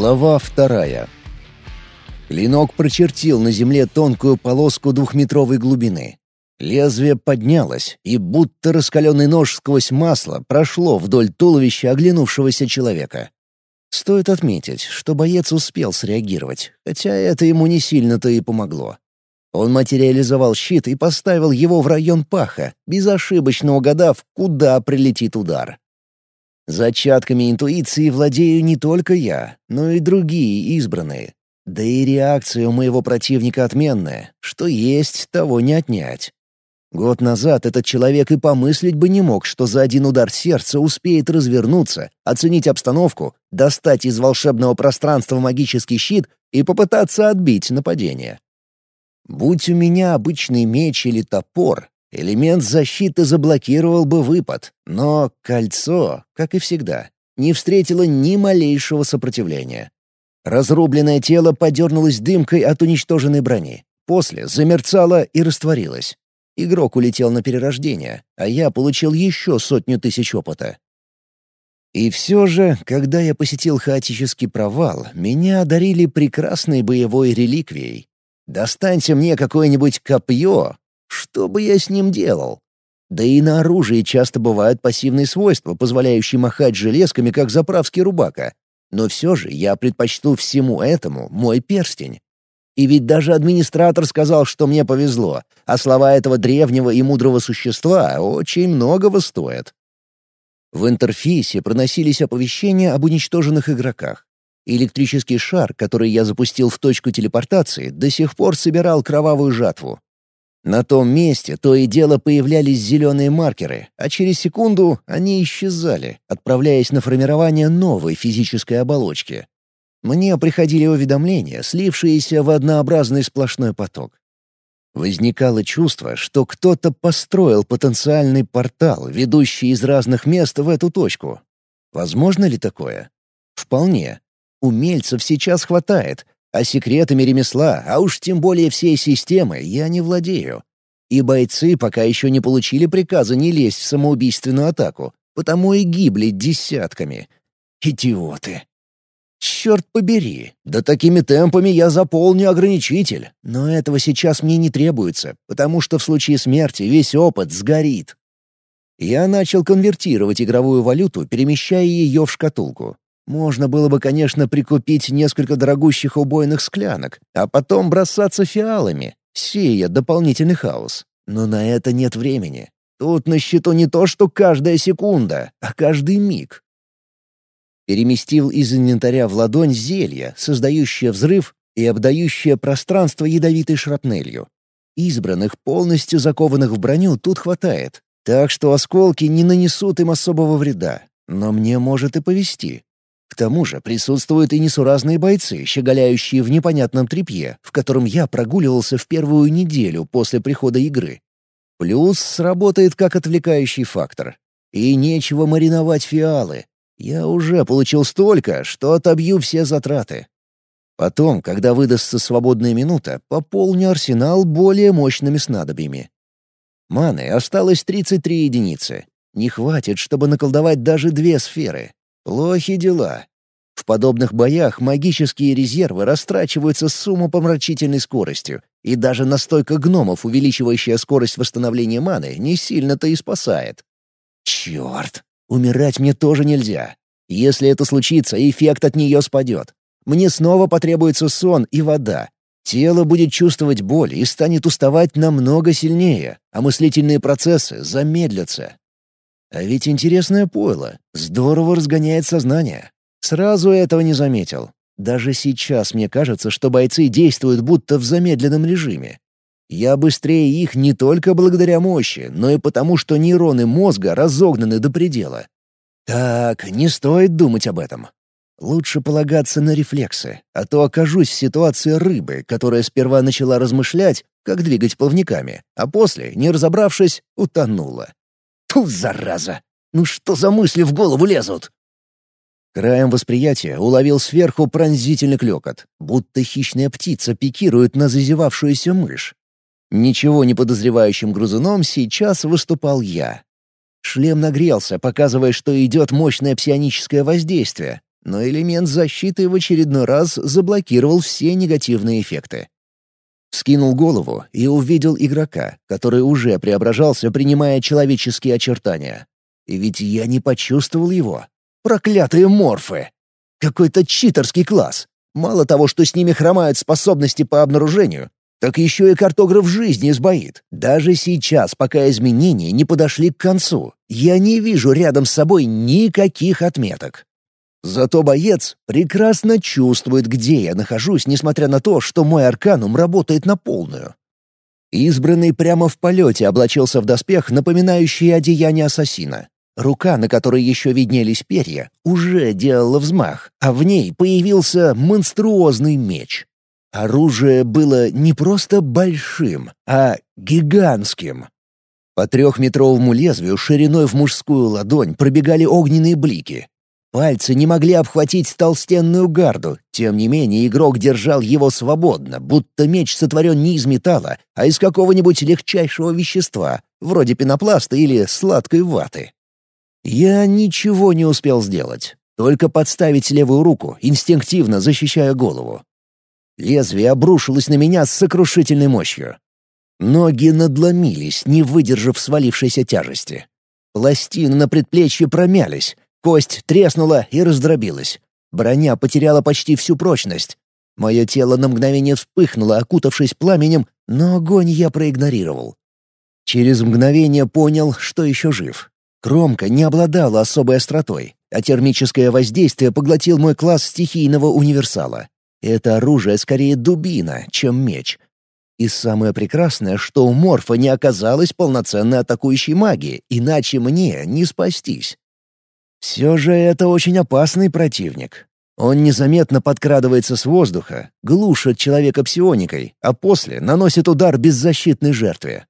Глава вторая. Клинок прочертил на земле тонкую полоску двухметровой глубины. Лезвие поднялось, и будто раскаленный нож сквозь масло прошло вдоль туловища оглянувшегося человека. Стоит отметить, что боец успел среагировать, хотя это ему не сильно-то и помогло. Он материализовал щит и поставил его в район паха, безошибочно угадав, куда прилетит удар. Зачатками интуиции владею не только я, но и другие избранные. Да и реакция у моего противника отменная, что есть, того не отнять. Год назад этот человек и помыслить бы не мог, что за один удар сердца успеет развернуться, оценить обстановку, достать из волшебного пространства магический щит и попытаться отбить нападение. Будь у меня обычный меч или топор, Элемент защиты заблокировал бы выпад, но кольцо, как и всегда, не встретило ни малейшего сопротивления. Разрубленное тело подернулось дымкой от уничтоженной брони. После замерцало и растворилось. Игрок улетел на перерождение, а я получил еще сотню тысяч опыта. И все же, когда я посетил хаотический провал, меня одарили прекрасной боевой реликвией. Достаньте мне какое-нибудь копье, что бы я с ним делал? Да и на оружии часто бывают пассивные свойства, позволяющие махать железками, как заправский рубака. Но все же я предпочту всему этому мой перстень. И ведь даже администратор сказал, что мне повезло, а слова этого древнего и мудрого существа очень многого стоят. В интерфейсе проносились оповещения об уничтоженных игроках. Электрический шар, который я запустил в точку телепортации, до сих пор собирал кровавую жатву. На том месте то и дело появлялись зеленые маркеры, а через секунду они исчезали, отправляясь на формирование новой физической оболочки. Мне приходили уведомления, слившиеся в однообразный сплошной поток. Возникало чувство, что кто-то построил потенциальный портал, ведущий из разных мест в эту точку. Возможно ли такое? Вполне. Умельцев сейчас хватает, а секретами ремесла, а уж тем более всей системы, я не владею. И бойцы пока еще не получили приказа не лезть в самоубийственную атаку, потому и гибли десятками. Идиоты. Черт побери, да такими темпами я заполню ограничитель. Но этого сейчас мне не требуется, потому что в случае смерти весь опыт сгорит. Я начал конвертировать игровую валюту, перемещая ее в шкатулку. Можно было бы, конечно, прикупить несколько дорогущих убойных склянок, а потом бросаться фиалами, сея дополнительный хаос. Но на это нет времени. Тут на счету не то, что каждая секунда, а каждый миг. Переместил из инвентаря в ладонь зелье, создающее взрыв и обдающее пространство ядовитой шрапнелью. Избранных, полностью закованных в броню, тут хватает, так что осколки не нанесут им особого вреда. Но мне может и повезти. К тому же присутствуют и несуразные бойцы, щеголяющие в непонятном тряпье, в котором я прогуливался в первую неделю после прихода игры. Плюс сработает как отвлекающий фактор. И нечего мариновать фиалы. Я уже получил столько, что отобью все затраты. Потом, когда выдастся свободная минута, пополню арсенал более мощными снадобьями. Маны осталось 33 единицы. Не хватит, чтобы наколдовать даже две сферы. Плохи дела. В подобных боях магические резервы растрачиваются с умопомрачительной скоростью, и даже настойка гномов, увеличивающая скорость восстановления маны, не сильно-то и спасает. Черт! Умирать мне тоже нельзя. Если это случится, эффект от нее спадет. Мне снова потребуется сон и вода. Тело будет чувствовать боль и станет уставать намного сильнее, а мыслительные процессы замедлятся. А ведь интересное пойло. Здорово разгоняет сознание. Сразу этого не заметил. Даже сейчас мне кажется, что бойцы действуют будто в замедленном режиме. Я быстрее их не только благодаря мощи, но и потому, что нейроны мозга разогнаны до предела. Так, не стоит думать об этом. Лучше полагаться на рефлексы, а то окажусь в ситуации рыбы, которая сперва начала размышлять, как двигать плавниками, а после, не разобравшись, утонула. Ту, зараза! Ну что за мысли в голову лезут? Краем восприятия уловил сверху пронзительный клёкот, будто хищная птица пикирует на зазевавшуюся мышь. Ничего не подозревающим грузуном сейчас выступал я. Шлем нагрелся, показывая, что идет мощное псионическое воздействие, но элемент защиты в очередной раз заблокировал все негативные эффекты. Скинул голову и увидел игрока, который уже преображался, принимая человеческие очертания. И ведь я не почувствовал его. Проклятые морфы! Какой-то читерский класс. Мало того, что с ними хромают способности по обнаружению, так еще и картограф жизни сбоит. Даже сейчас, пока изменения не подошли к концу, я не вижу рядом с собой никаких отметок. Зато боец прекрасно чувствует, где я нахожусь, несмотря на то, что мой арканум работает на полную. Избранный прямо в полете облачился в доспех, напоминающий одеяние ассасина. Рука, на которой еще виднелись перья, уже делала взмах, а в ней появился монструозный меч. Оружие было не просто большим, а гигантским. По трехметровому лезвию шириной в мужскую ладонь пробегали огненные блики, Пальцы не могли обхватить толстенную гарду, тем не менее игрок держал его свободно, будто меч сотворен не из металла, а из какого-нибудь легчайшего вещества, вроде пенопласта или сладкой ваты. Я ничего не успел сделать, только подставить левую руку, инстинктивно защищая голову. Лезвие обрушилось на меня с сокрушительной мощью. Ноги надломились, не выдержав свалившейся тяжести. Пластины на предплечье промялись, Кость треснула и раздробилась. Броня потеряла почти всю прочность. Мое тело на мгновение вспыхнуло, окутавшись пламенем, но огонь я проигнорировал. Через мгновение понял, что еще жив. Кромка не обладала особой остротой, а термическое воздействие поглотил мой класс стихийного универсала. Это оружие скорее дубина, чем меч. И самое прекрасное, что у Морфа не оказалось полноценной атакующей магии, иначе мне не спастись. Все же это очень опасный противник. Он незаметно подкрадывается с воздуха, глушит человека псионикой, а после наносит удар беззащитной жертве.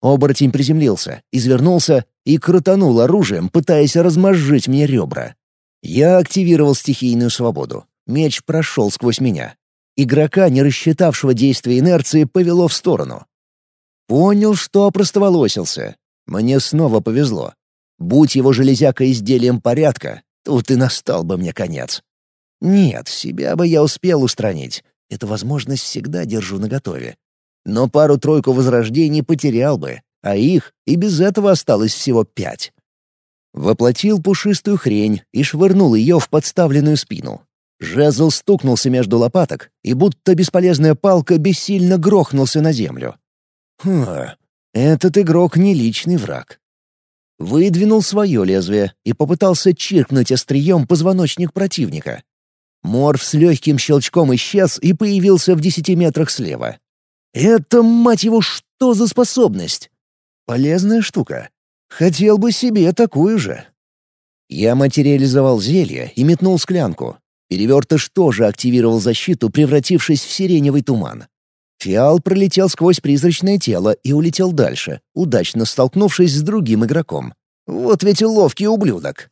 Оборотень приземлился, извернулся и крутанул оружием, пытаясь размозжить мне ребра. Я активировал стихийную свободу. Меч прошел сквозь меня. Игрока, не рассчитавшего действия инерции, повело в сторону. Понял, что опростоволосился. Мне снова повезло. Будь его железяка изделием порядка, тут и настал бы мне конец. Нет, себя бы я успел устранить. Эту возможность всегда держу наготове. Но пару-тройку возрождений потерял бы, а их и без этого осталось всего пять. Воплотил пушистую хрень и швырнул ее в подставленную спину. Жезл стукнулся между лопаток, и будто бесполезная палка бессильно грохнулся на землю. Хм, этот игрок не личный враг выдвинул свое лезвие и попытался чиркнуть острием позвоночник противника. Морф с легким щелчком исчез и появился в десяти метрах слева. «Это, мать его, что за способность?» «Полезная штука. Хотел бы себе такую же». Я материализовал зелье и метнул склянку. Перевертыш тоже активировал защиту, превратившись в сиреневый туман. Фиал пролетел сквозь призрачное тело и улетел дальше, удачно столкнувшись с другим игроком. Вот ведь ловкий ублюдок.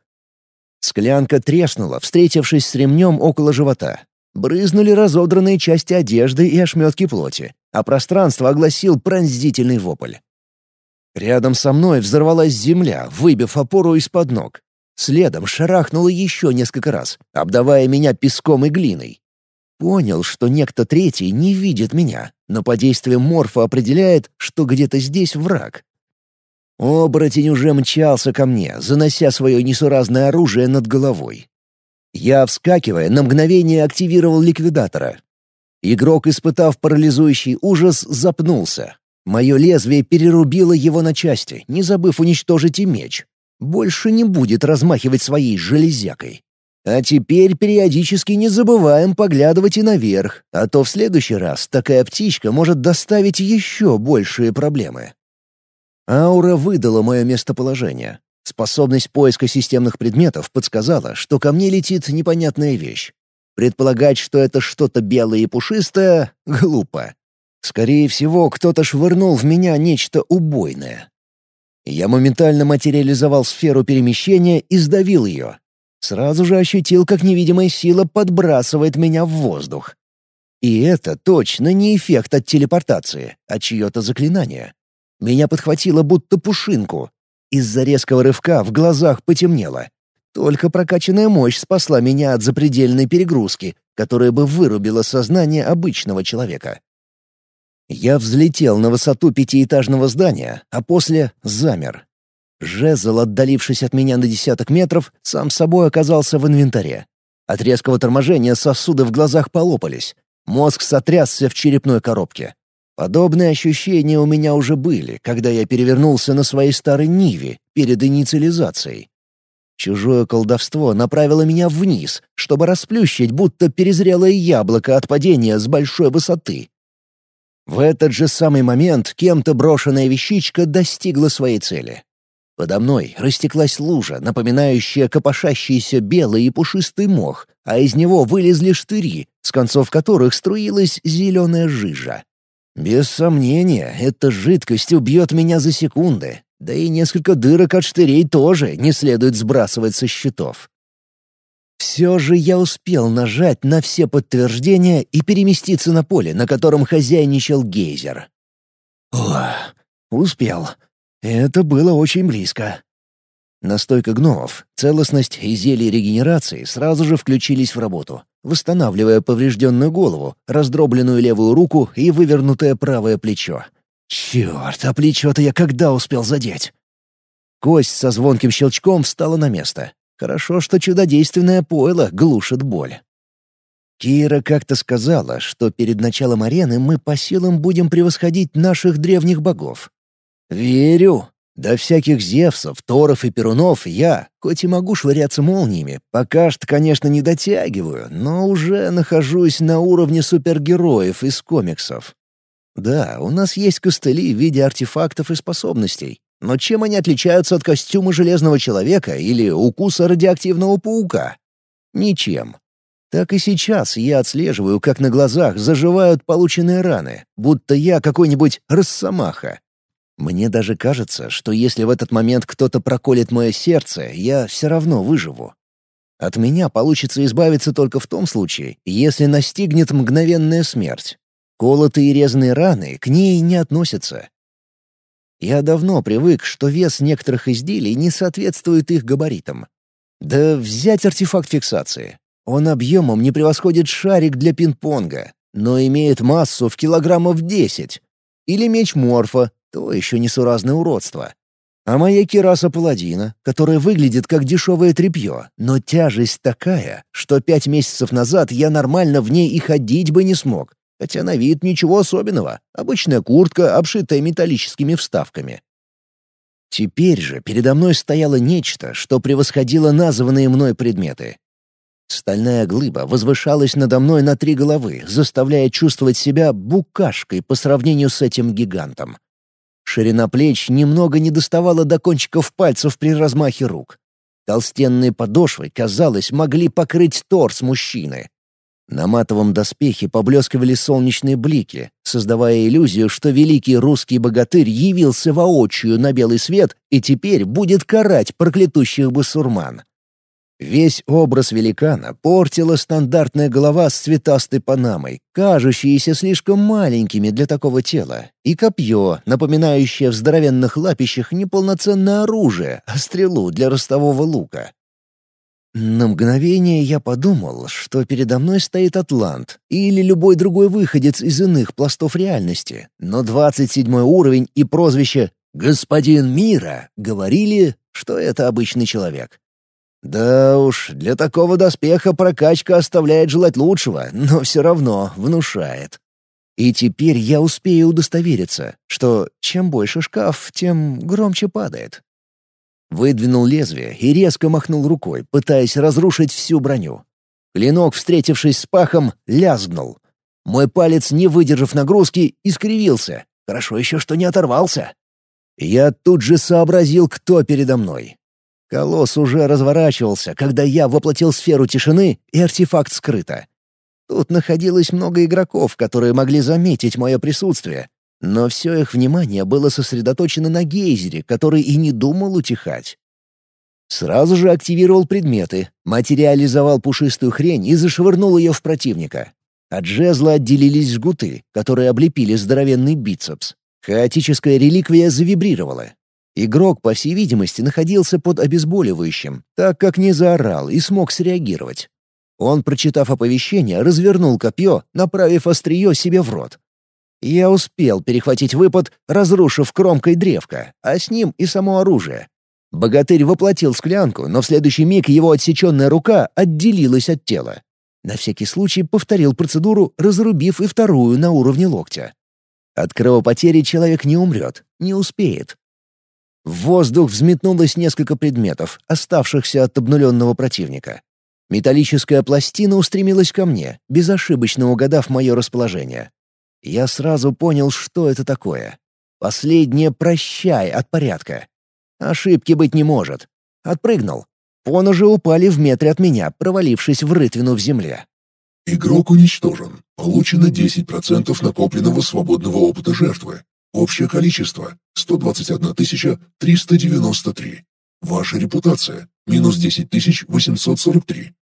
Склянка треснула, встретившись с ремнем около живота. Брызнули разодранные части одежды и ошметки плоти, а пространство огласил пронзительный вопль. Рядом со мной взорвалась земля, выбив опору из-под ног. Следом шарахнуло еще несколько раз, обдавая меня песком и глиной. Понял, что некто третий не видит меня, но по действиям морфа определяет, что где-то здесь враг. Оборотень уже мчался ко мне, занося свое несуразное оружие над головой. Я, вскакивая, на мгновение активировал ликвидатора. Игрок, испытав парализующий ужас, запнулся. Мое лезвие перерубило его на части, не забыв уничтожить и меч. Больше не будет размахивать своей железякой. А теперь периодически не забываем поглядывать и наверх, а то в следующий раз такая птичка может доставить еще большие проблемы. Аура выдала мое местоположение. Способность поиска системных предметов подсказала, что ко мне летит непонятная вещь. Предполагать, что это что-то белое и пушистое, глупо. Скорее всего, кто-то швырнул в меня нечто убойное. Я моментально материализовал сферу перемещения и сдавил ее, Сразу же ощутил, как невидимая сила подбрасывает меня в воздух. И это точно не эффект от телепортации, а чье-то заклинание. Меня подхватило будто пушинку. Из-за резкого рывка в глазах потемнело. Только прокачанная мощь спасла меня от запредельной перегрузки, которая бы вырубила сознание обычного человека. Я взлетел на высоту пятиэтажного здания, а после замер. Жезл, отдалившись от меня на десяток метров, сам собой оказался в инвентаре. От резкого торможения сосуды в глазах полопались. Мозг сотрясся в черепной коробке. Подобные ощущения у меня уже были, когда я перевернулся на своей старой Ниве перед инициализацией. Чужое колдовство направило меня вниз, чтобы расплющить, будто перезрелое яблоко от падения с большой высоты. В этот же самый момент кем-то брошенная вещичка достигла своей цели. Подо мной растеклась лужа, напоминающая копошащийся белый и пушистый мох, а из него вылезли штыри, с концов которых струилась зеленая жижа. Без сомнения, эта жидкость убьет меня за секунды, да и несколько дырок от штырей тоже не следует сбрасывать со счетов. Все же я успел нажать на все подтверждения и переместиться на поле, на котором хозяйничал гейзер. О, успел. Это было очень близко. Настойка гномов, целостность и зелье регенерации сразу же включились в работу, восстанавливая поврежденную голову, раздробленную левую руку и вывернутое правое плечо. Черт, а плечо-то я когда успел задеть? Кость со звонким щелчком встала на место. Хорошо, что чудодейственное пойло глушит боль. Кира как-то сказала, что перед началом арены мы по силам будем превосходить наших древних богов. Верю. До всяких Зевсов, Торов и Перунов я, хоть и могу швыряться молниями, пока что, конечно, не дотягиваю, но уже нахожусь на уровне супергероев из комиксов. Да, у нас есть костыли в виде артефактов и способностей, но чем они отличаются от костюма Железного Человека или укуса радиоактивного паука? Ничем. Так и сейчас я отслеживаю, как на глазах заживают полученные раны, будто я какой-нибудь росомаха. Мне даже кажется, что если в этот момент кто-то проколет мое сердце, я все равно выживу. От меня получится избавиться только в том случае, если настигнет мгновенная смерть. Колотые и резанные раны к ней не относятся. Я давно привык, что вес некоторых изделий не соответствует их габаритам. Да взять артефакт фиксации. Он объемом не превосходит шарик для пинг-понга, но имеет массу в килограммов 10. Или меч Морфа, то еще несуразное уродство. А моя кираса паладина, которая выглядит как дешевое тряпье, но тяжесть такая, что пять месяцев назад я нормально в ней и ходить бы не смог, хотя на вид ничего особенного, обычная куртка, обшитая металлическими вставками. Теперь же передо мной стояло нечто, что превосходило названные мной предметы. Стальная глыба возвышалась надо мной на три головы, заставляя чувствовать себя букашкой по сравнению с этим гигантом. Ширина плеч немного не доставала до кончиков пальцев при размахе рук. Толстенные подошвы, казалось, могли покрыть торс мужчины. На матовом доспехе поблескивали солнечные блики, создавая иллюзию, что великий русский богатырь явился воочию на белый свет и теперь будет карать проклятущих басурман. Весь образ великана портила стандартная голова с цветастой панамой, кажущиеся слишком маленькими для такого тела, и копье, напоминающее в здоровенных лапищах неполноценное оружие, а стрелу для ростового лука. На мгновение я подумал, что передо мной стоит Атлант или любой другой выходец из иных пластов реальности, но 27 уровень и прозвище «Господин Мира» говорили, что это обычный человек. Да уж, для такого доспеха прокачка оставляет желать лучшего, но все равно внушает. И теперь я успею удостовериться, что чем больше шкаф, тем громче падает. Выдвинул лезвие и резко махнул рукой, пытаясь разрушить всю броню. Клинок, встретившись с пахом, лязгнул. Мой палец, не выдержав нагрузки, искривился. Хорошо еще, что не оторвался. Я тут же сообразил, кто передо мной. Колосс уже разворачивался, когда я воплотил сферу тишины, и артефакт скрыто. Тут находилось много игроков, которые могли заметить мое присутствие, но все их внимание было сосредоточено на гейзере, который и не думал утихать. Сразу же активировал предметы, материализовал пушистую хрень и зашвырнул ее в противника. От жезла отделились жгуты, которые облепили здоровенный бицепс. Хаотическая реликвия завибрировала. Игрок, по всей видимости, находился под обезболивающим, так как не заорал и смог среагировать. Он, прочитав оповещение, развернул копье, направив острие себе в рот. Я успел перехватить выпад, разрушив кромкой древко, а с ним и само оружие. Богатырь воплотил склянку, но в следующий миг его отсеченная рука отделилась от тела. На всякий случай повторил процедуру, разрубив и вторую на уровне локтя. От кровопотери человек не умрет, не успеет. В воздух взметнулось несколько предметов, оставшихся от обнуленного противника. Металлическая пластина устремилась ко мне, безошибочно угадав мое расположение. Я сразу понял, что это такое. Последнее «прощай» от порядка. Ошибки быть не может. Отпрыгнул. Поножи упали в метре от меня, провалившись в рытвину в земле. Игрок уничтожен. Получено 10% накопленного свободного опыта жертвы. Общее количество — 121 393. Ваша репутация — минус 10 843.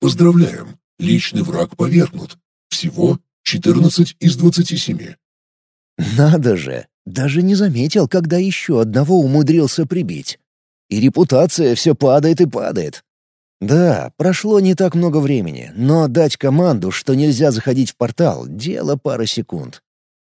Поздравляем, личный враг повергнут. Всего 14 из 27. Надо же, даже не заметил, когда еще одного умудрился прибить. И репутация все падает и падает. Да, прошло не так много времени, но дать команду, что нельзя заходить в портал, дело пары секунд.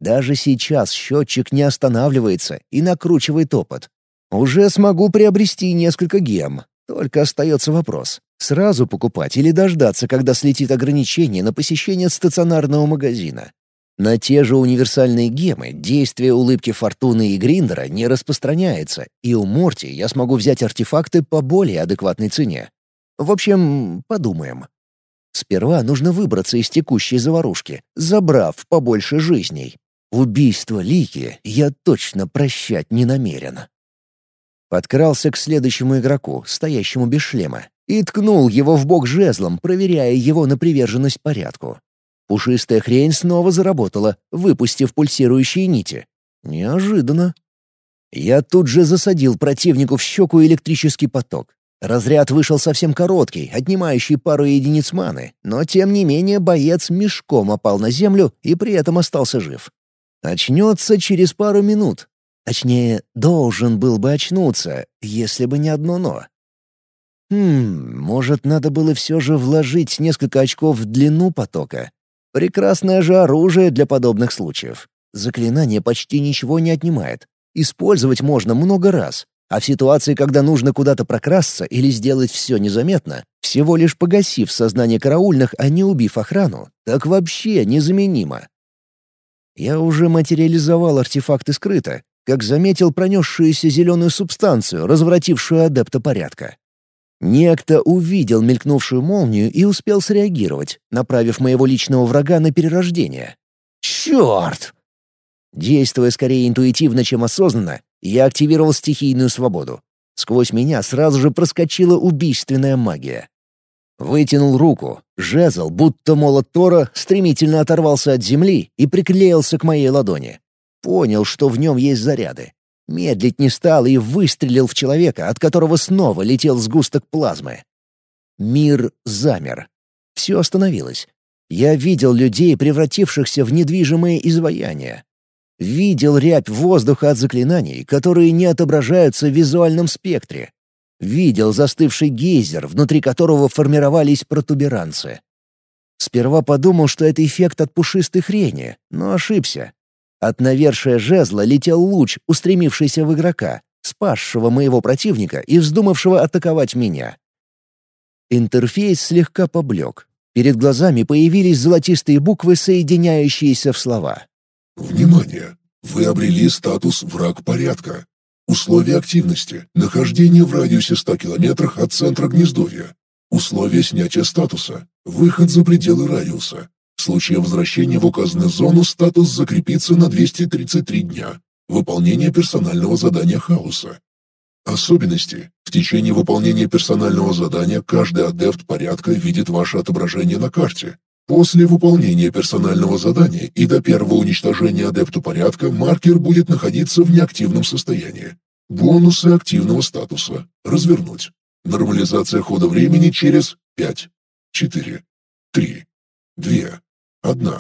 Даже сейчас счетчик не останавливается и накручивает опыт. Уже смогу приобрести несколько гем. Только остается вопрос, сразу покупать или дождаться, когда слетит ограничение на посещение стационарного магазина. На те же универсальные гемы действие улыбки Фортуны и Гриндера не распространяется, и у Морти я смогу взять артефакты по более адекватной цене. В общем, подумаем. Сперва нужно выбраться из текущей заварушки, забрав побольше жизней. Убийство Лики я точно прощать не намерен. Подкрался к следующему игроку, стоящему без шлема, и ткнул его в бок жезлом, проверяя его на приверженность порядку. Пушистая хрень снова заработала, выпустив пульсирующие нити. Неожиданно. Я тут же засадил противнику в щеку электрический поток. Разряд вышел совсем короткий, отнимающий пару единиц маны, но тем не менее боец мешком опал на землю и при этом остался жив. Очнется через пару минут. Точнее, должен был бы очнуться, если бы не одно «но». Хм, может, надо было все же вложить несколько очков в длину потока. Прекрасное же оружие для подобных случаев. Заклинание почти ничего не отнимает. Использовать можно много раз. А в ситуации, когда нужно куда-то прокрасться или сделать все незаметно, всего лишь погасив сознание караульных, а не убив охрану, так вообще незаменимо. Я уже материализовал артефакты скрыто, как заметил пронесшуюся зеленую субстанцию, развратившую адепта порядка. Некто увидел мелькнувшую молнию и успел среагировать, направив моего личного врага на перерождение. «Черт!» Действуя скорее интуитивно, чем осознанно, я активировал стихийную свободу. Сквозь меня сразу же проскочила убийственная магия. Вытянул руку. Жезл, будто молот Тора, стремительно оторвался от земли и приклеился к моей ладони. Понял, что в нем есть заряды. Медлить не стал и выстрелил в человека, от которого снова летел сгусток плазмы. Мир замер. Все остановилось. Я видел людей, превратившихся в недвижимые изваяния. Видел рябь воздуха от заклинаний, которые не отображаются в визуальном спектре. Видел застывший гейзер, внутри которого формировались протуберанцы. Сперва подумал, что это эффект от пушистой хрени, но ошибся. От навершия жезла летел луч, устремившийся в игрока, спасшего моего противника и вздумавшего атаковать меня. Интерфейс слегка поблек. Перед глазами появились золотистые буквы, соединяющиеся в слова. «Внимание! Вы обрели статус «Враг порядка». Условия активности. Нахождение в радиусе 100 километрах от центра гнездовья. Условия снятия статуса. Выход за пределы радиуса. В случае возвращения в указанную зону статус закрепится на 233 дня. Выполнение персонального задания хаоса. Особенности. В течение выполнения персонального задания каждый адепт порядка видит ваше отображение на карте. После выполнения персонального задания и до первого уничтожения адепту порядка маркер будет находиться в неактивном состоянии. Бонусы активного статуса. Развернуть. Нормализация хода времени через 5, 4, 3, 2, 1.